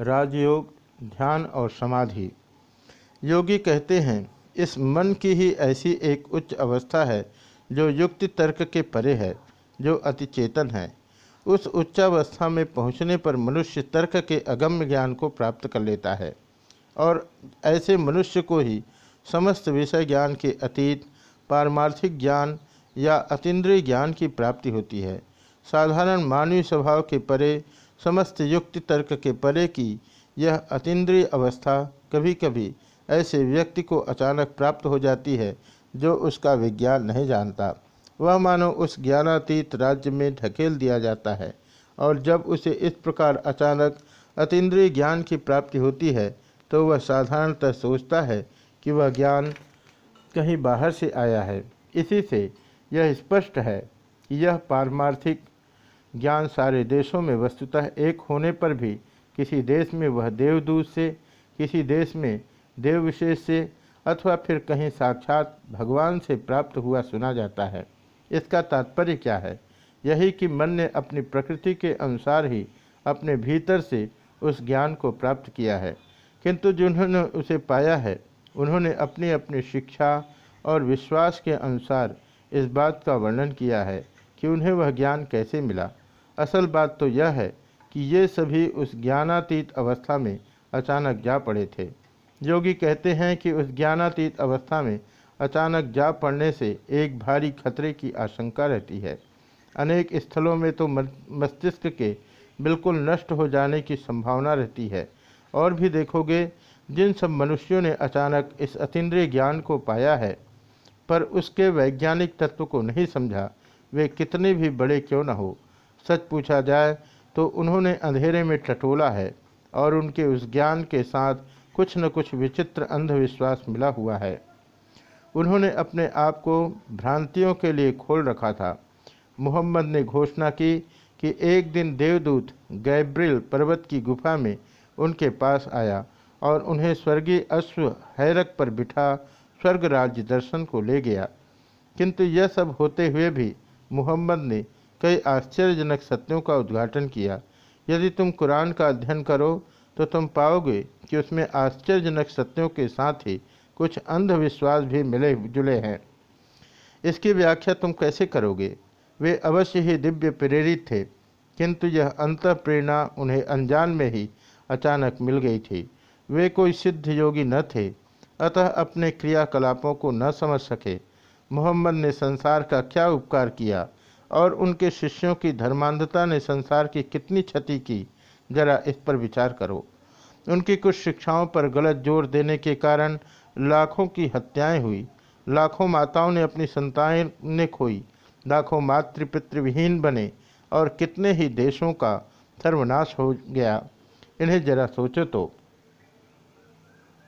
राजयोग, ध्यान और समाधि। योगी कहते हैं, इस मन की ही ऐसी एक उच्च अवस्था है, जो युक्ति तर्क के परे है, जो अति चेतन है। उस उच्चावस्था में पहुँचने पर मनुष्य तर्क के अगम्य ज्ञान को प्राप्त कर लेता है, और ऐसे मनुष्य को ही समस्त विषय ज्ञान के अतीत, पारमार्थिक ज्ञान या अतीन्द्रिय ज्ञान की प्राप्ति होती है। साधारण मानवीय स्वभाव के परे समस्त युक्ति तर्क के परे की यह अतीन्द्रिय अवस्था कभी कभी ऐसे व्यक्ति को अचानक प्राप्त हो जाती है, जो उसका विज्ञान नहीं जानता। वह मानो उस ज्ञानातीत राज्य में ढकेल दिया जाता है, और जब उसे इस प्रकार अचानक अतीन्द्रिय ज्ञान की प्राप्ति होती है तो वह साधारणतः सोचता है कि वह ज्ञान कहीं बाहर से आया है। इसी से यह स्पष्ट है कि यह पारमार्थिक ज्ञान सारे देशों में वस्तुतः एक होने पर भी किसी देश में वह देवदूत से, किसी देश में देव विशेष से, अथवा फिर कहीं साक्षात भगवान से प्राप्त हुआ सुना जाता है। इसका तात्पर्य क्या है? यही कि मन ने अपनी प्रकृति के अनुसार ही अपने भीतर से उस ज्ञान को प्राप्त किया है। किंतु जिन्होंने उसे पाया है, उन्होंने अपनी अपनी शिक्षा और विश्वास के अनुसार इस बात का वर्णन किया है कि उन्हें वह ज्ञान कैसे मिला? असल बात तो यह है कि ये सभी उस ज्ञानातीत अवस्था में अचानक जा पड़े थे। योगी कहते हैं कि उस ज्ञानातीत अवस्था में अचानक जा पड़ने से एक भारी खतरे की आशंका रहती है। अनेक स्थलों में तो मस्तिष्क के बिल्कुल नष्ट हो जाने की संभावना रहती है। और भी देखोगे, जिन सब मनुष्यों ने अचानक इस अतीन्द्रिय ज्ञान को पाया है, पर उसके वैज्ञानिक तत्व को नहीं समझा वे कितने भी बड़े क्यों न हो। सच पूछा जाए तो उन्होंने अंधेरे में टटोला है और उनके उस ज्ञान के साथ कुछ न कुछ विचित्र अंधविश्वास मिला हुआ है। उन्होंने अपने आप को भ्रांतियों के लिए खोल रखा था। मोहम्मद ने घोषणा की कि एक दिन देवदूत गैब्रिल पर्वत की गुफा में उनके पास आया और उन्हें स्वर्गीय अश्व हैरक पर बिठा स्वर्ग राज्य दर्शन को ले गया। किंतु यह सब होते हुए भी मुहम्मद ने कई आश्चर्यजनक सत्यों का उद्घाटन किया। यदि तुम कुरान का अध्ययन करो तो तुम पाओगे कि उसमें आश्चर्यजनक सत्यों के साथ ही कुछ अंधविश्वास भी मिले, जुले हैं। इसकी व्याख्या तुम कैसे करोगे? वे अवश्य ही दिव्य प्रेरित थे, किंतु यह अंत प्रेरणा उन्हें अनजान में ही अचानक मिल गई थी। वे कोई सिद्ध योगी न थे, अतः अपने क्रियाकलापों को न समझ सके। मोहम्मद ने संसार का क्या उपकार किया और उनके शिष्यों की धर्मांधता ने संसार की कितनी क्षति की? जरा इस पर विचार करो। उनकी कुछ शिक्षाओं पर गलत ज़ोर देने के कारण लाखों की हत्याएँ हुई। लाखों माताओं ने अपनी संतानें खोई। लाखों मातृपितृविहीन बने और कितने ही देशों का सर्वनाश हो गया। इन्हें जरा सोचो तो।